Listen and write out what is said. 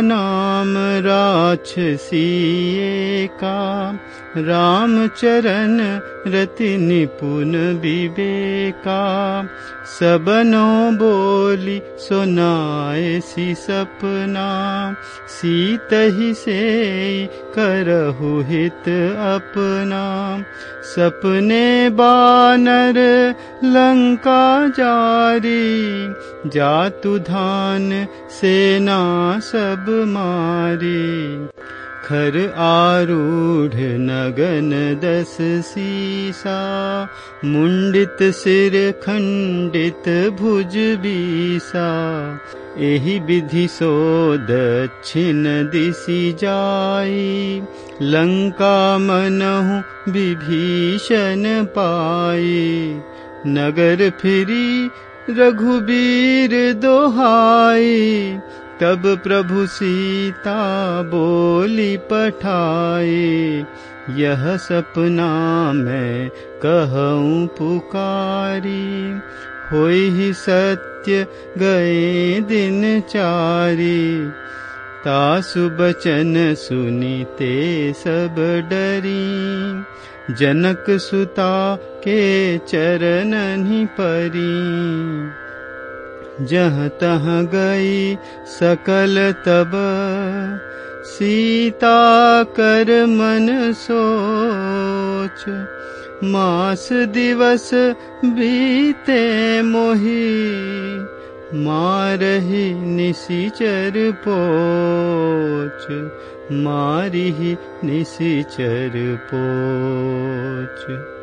नाम का रामचरण रति निपुन विवेका। सबनो बोली सुनाए सी सपना सीत ही से करहु हित अपना। सपने बानर लंका जारी जातु सेना सब मारी। खर आरूढ़ नगन दस सीसा मुंडित सिर खंडित भुज बीसा। एहि विधि सो दक्षिण दिशि जाई लंका मनहु विभीषण पाई नगर फिरी रघुबीर दोहाई तब प्रभु सीता बोली पठाए यह सपना मैं कहूँ पुकारी होई सत्य गए दिन चारी। तासु बचन सुनीते सब डरी जनक सुता के चरण परी। जह तह गई सकल तब सीता कर मन सोच। मास दिवस बीते मोही मारही निशिचर पोच मारी निशिचर पोच